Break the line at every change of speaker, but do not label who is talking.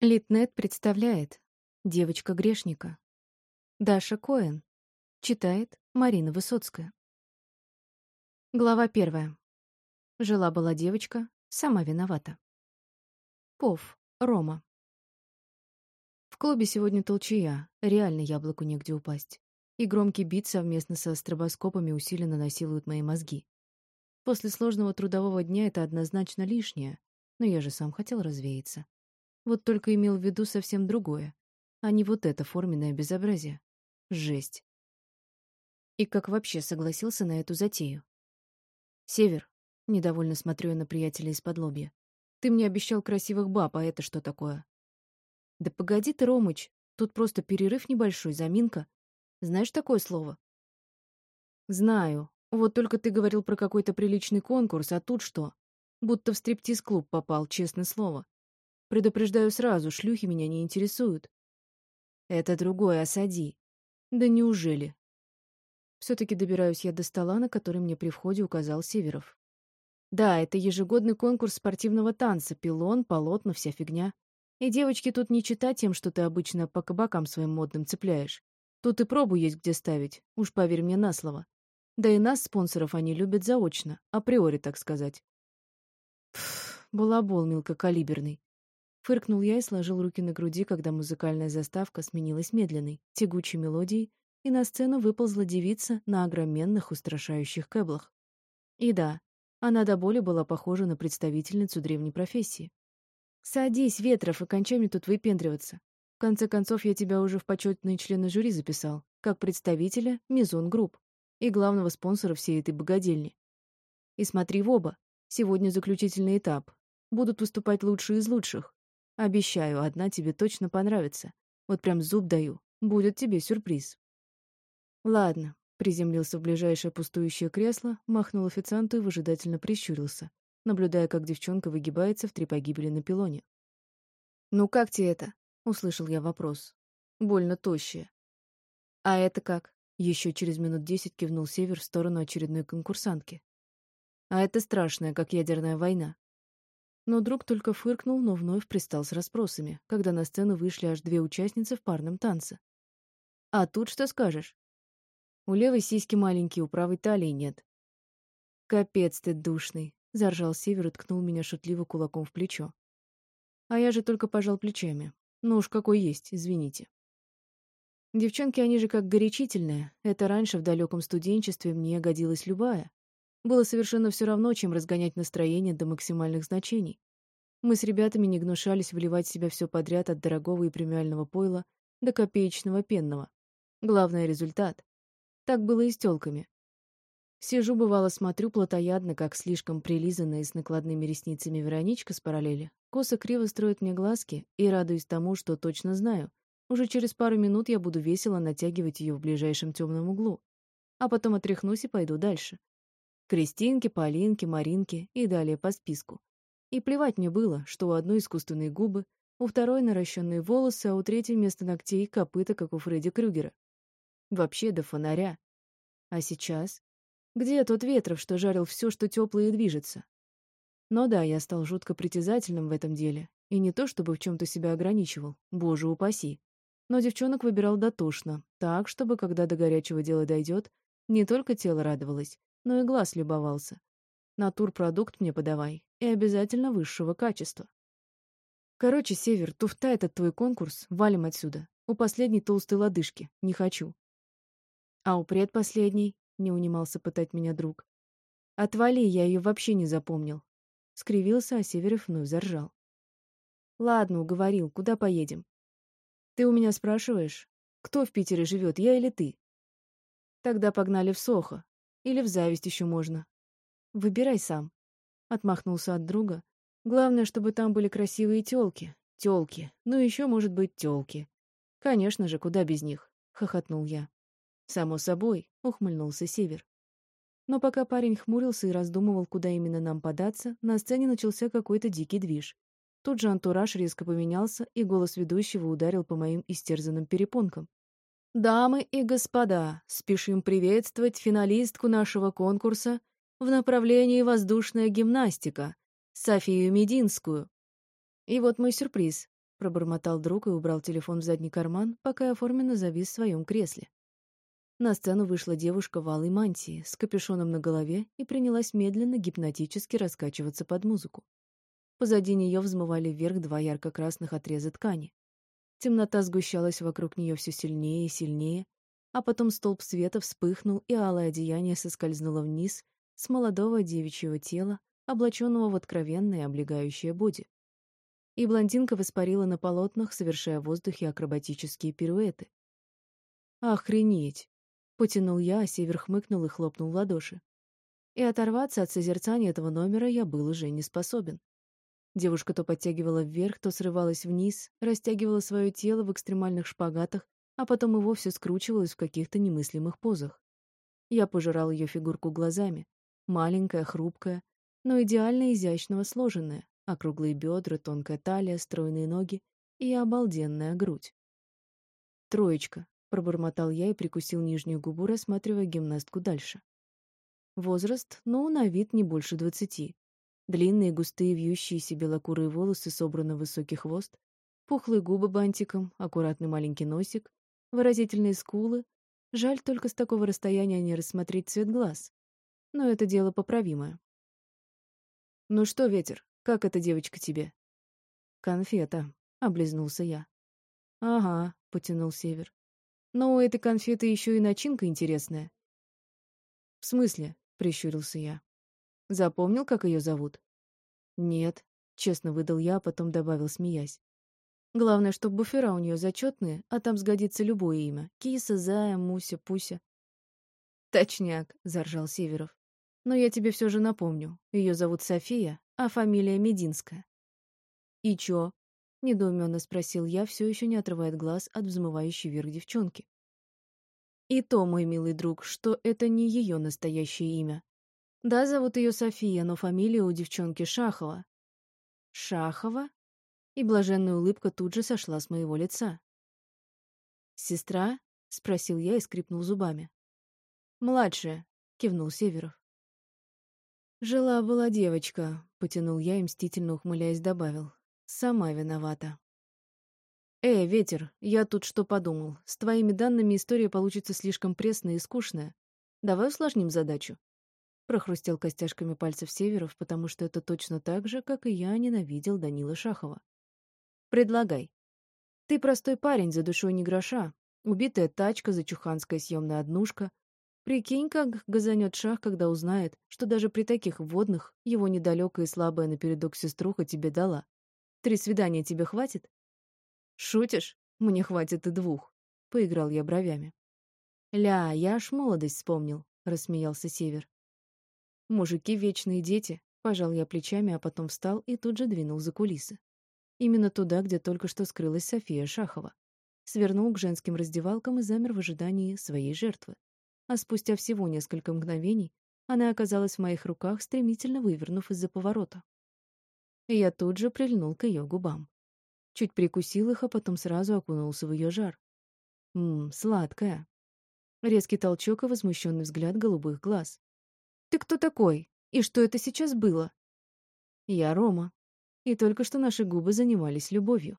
Литнет представляет «Девочка грешника». Даша Коэн. Читает Марина Высоцкая. Глава первая. Жила-была девочка, сама виновата. Пов, Рома. В клубе сегодня толчая, реально яблоку негде упасть. И громкий бит совместно со стробоскопами усиленно насилуют мои мозги. После сложного трудового дня это однозначно лишнее, но я же сам хотел развеяться. Вот только имел в виду совсем другое, а не вот это форменное безобразие. Жесть. И как вообще согласился на эту затею? «Север», — недовольно смотрю я на приятеля из-под лобья, «ты мне обещал красивых баб, а это что такое?» «Да погоди ты, Ромыч, тут просто перерыв небольшой, заминка. Знаешь такое слово?» «Знаю. Вот только ты говорил про какой-то приличный конкурс, а тут что? Будто в стриптиз-клуб попал, честное слово. Предупреждаю сразу, шлюхи меня не интересуют. Это другое, осади. Да неужели? Все-таки добираюсь я до стола, на который мне при входе указал Северов. Да, это ежегодный конкурс спортивного танца, пилон, полотна, вся фигня. И девочки тут не чита тем, что ты обычно по кабакам своим модным цепляешь. Тут и пробу есть где ставить, уж поверь мне на слово. Да и нас, спонсоров, они любят заочно, априори, так сказать. Пф, балабол мелкокалиберный. Фыркнул я и сложил руки на груди, когда музыкальная заставка сменилась медленной, тягучей мелодией, и на сцену выползла девица на огроменных устрашающих каблах. И да, она до боли была похожа на представительницу древней профессии. «Садись, Ветров, и кончай мне тут выпендриваться. В конце концов, я тебя уже в почетные члены жюри записал, как представителя Мизон Групп и главного спонсора всей этой богадельни. И смотри в оба. Сегодня заключительный этап. Будут выступать лучшие из лучших. Обещаю, одна тебе точно понравится. Вот прям зуб даю. Будет тебе сюрприз. Ладно, приземлился в ближайшее пустующее кресло, махнул официанту и выжидательно прищурился, наблюдая, как девчонка выгибается в три погибели на пилоне. «Ну как тебе это?» — услышал я вопрос. «Больно тощая». «А это как?» — еще через минут десять кивнул Север в сторону очередной конкурсантки. «А это страшная, как ядерная война. Но друг только фыркнул, но вновь пристал с расспросами, когда на сцену вышли аж две участницы в парном танце. «А тут что скажешь?» «У левой сиськи маленькие, у правой талии нет». «Капец ты душный», — заржал Север и ткнул меня шутливо кулаком в плечо. А я же только пожал плечами. Ну уж какой есть, извините. Девчонки, они же как горячительные. Это раньше в далеком студенчестве мне годилась любая. Было совершенно все равно, чем разгонять настроение до максимальных значений. Мы с ребятами не гнушались вливать в себя все подряд от дорогого и премиального пойла до копеечного пенного. Главное — результат. Так было и с тёлками. Сижу, бывало, смотрю плотоядно, как слишком прилизанная с накладными ресницами Вероничка с параллели. Косо криво строит мне глазки и радуюсь тому, что точно знаю. Уже через пару минут я буду весело натягивать ее в ближайшем темном углу. А потом отряхнусь и пойду дальше. Кристинке, Полинке, Маринке и далее по списку. И плевать мне было, что у одной искусственные губы, у второй наращенные волосы, а у третьей вместо ногтей копыта, как у Фредди Крюгера. Вообще до фонаря. А сейчас? Где тот Ветров, что жарил все, что теплое и движется? Но да, я стал жутко притязательным в этом деле. И не то, чтобы в чем-то себя ограничивал, боже упаси. Но девчонок выбирал дотошно, так, чтобы, когда до горячего дела дойдет, не только тело радовалось, но и глаз любовался. Натурпродукт мне подавай, и обязательно высшего качества. Короче, Север, туфта этот твой конкурс, валим отсюда. У последней толстой лодыжки, не хочу. А у предпоследней, не унимался пытать меня друг. Отвали, я ее вообще не запомнил. Скривился, а Северов вновь заржал. Ладно, уговорил, куда поедем? Ты у меня спрашиваешь, кто в Питере живет, я или ты? Тогда погнали в Сохо, или в зависть еще можно. Выбирай сам. Отмахнулся от друга. Главное, чтобы там были красивые тёлки. Тёлки. Ну, еще, может быть, тёлки. Конечно же, куда без них? Хохотнул я. Само собой, ухмыльнулся Север. Но пока парень хмурился и раздумывал, куда именно нам податься, на сцене начался какой-то дикий движ. Тут же антураж резко поменялся, и голос ведущего ударил по моим истерзанным перепонкам. Дамы и господа, спешим приветствовать финалистку нашего конкурса в направлении воздушная гимнастика, Софию Мединскую. И вот мой сюрприз. пробормотал друг и убрал телефон в задний карман, пока оформленно завис в своем кресле. На сцену вышла девушка в алой мантии с капюшоном на голове и принялась медленно гипнотически раскачиваться под музыку. Позади нее взмывали вверх два ярко-красных отреза ткани. Темнота сгущалась вокруг нее все сильнее и сильнее, а потом столб света вспыхнул, и алое одеяние соскользнуло вниз с молодого девичьего тела, облаченного в откровенное облегающее боди. И блондинка воспарила на полотнах, совершая в воздухе акробатические пируэты. «Охренеть!» — потянул я, а Север хмыкнул и хлопнул в ладоши. И оторваться от созерцания этого номера я был уже не способен. Девушка то подтягивала вверх, то срывалась вниз, растягивала свое тело в экстремальных шпагатах, а потом и вовсе скручивалась в каких-то немыслимых позах. Я пожирал ее фигурку глазами. Маленькая, хрупкая, но идеально изящного сложенная. Округлые бедра, тонкая талия, стройные ноги и обалденная грудь. «Троечка», — пробормотал я и прикусил нижнюю губу, рассматривая гимнастку дальше. Возраст, ну, на вид не больше двадцати. Длинные, густые, вьющиеся белокурые волосы собраны в высокий хвост, пухлые губы бантиком, аккуратный маленький носик, выразительные скулы. Жаль только с такого расстояния не рассмотреть цвет глаз. Но это дело поправимое. «Ну что, ветер, как эта девочка тебе?» «Конфета», — облизнулся я. «Ага», — потянул Север. «Но у этой конфеты еще и начинка интересная». «В смысле?» — прищурился я. Запомнил, как ее зовут? Нет, честно выдал я, а потом добавил, смеясь. Главное, чтобы буфера у нее зачетные, а там сгодится любое имя. Киса, Зая, Муся, Пуся. Точняк, заржал Северов. Но я тебе все же напомню. Ее зовут София, а фамилия Мединская. И чё? Недоуменно спросил я, все еще не отрывая глаз от взмывающей вверх девчонки. И то, мой милый друг, что это не ее настоящее имя. Да, зовут ее София, но фамилия у девчонки Шахова. Шахова? И блаженная улыбка тут же сошла с моего лица. «Сестра?» — спросил я и скрипнул зубами. «Младшая», — кивнул Северов. «Жила-была девочка», — потянул я и, мстительно ухмыляясь, добавил. «Сама виновата». «Эй, Ветер, я тут что подумал. С твоими данными история получится слишком пресная и скучная. Давай усложним задачу прохрустел костяшками пальцев Северов, потому что это точно так же, как и я ненавидел Данила Шахова. «Предлагай. Ты простой парень, за душой не гроша. Убитая тачка, зачуханская съемная однушка. Прикинь, как газанет Шах, когда узнает, что даже при таких вводных его недалекая и слабая напередок сеструха тебе дала. Три свидания тебе хватит?» «Шутишь? Мне хватит и двух», — поиграл я бровями. «Ля, я аж молодость вспомнил», — рассмеялся Север. Мужики — вечные дети. Пожал я плечами, а потом встал и тут же двинул за кулисы. Именно туда, где только что скрылась София Шахова. Свернул к женским раздевалкам и замер в ожидании своей жертвы. А спустя всего несколько мгновений она оказалась в моих руках, стремительно вывернув из-за поворота. И я тут же прильнул к ее губам. Чуть прикусил их, а потом сразу окунулся в ее жар. Ммм, сладкая. Резкий толчок и возмущенный взгляд голубых глаз. «Ты кто такой? И что это сейчас было?» «Я Рома. И только что наши губы занимались любовью».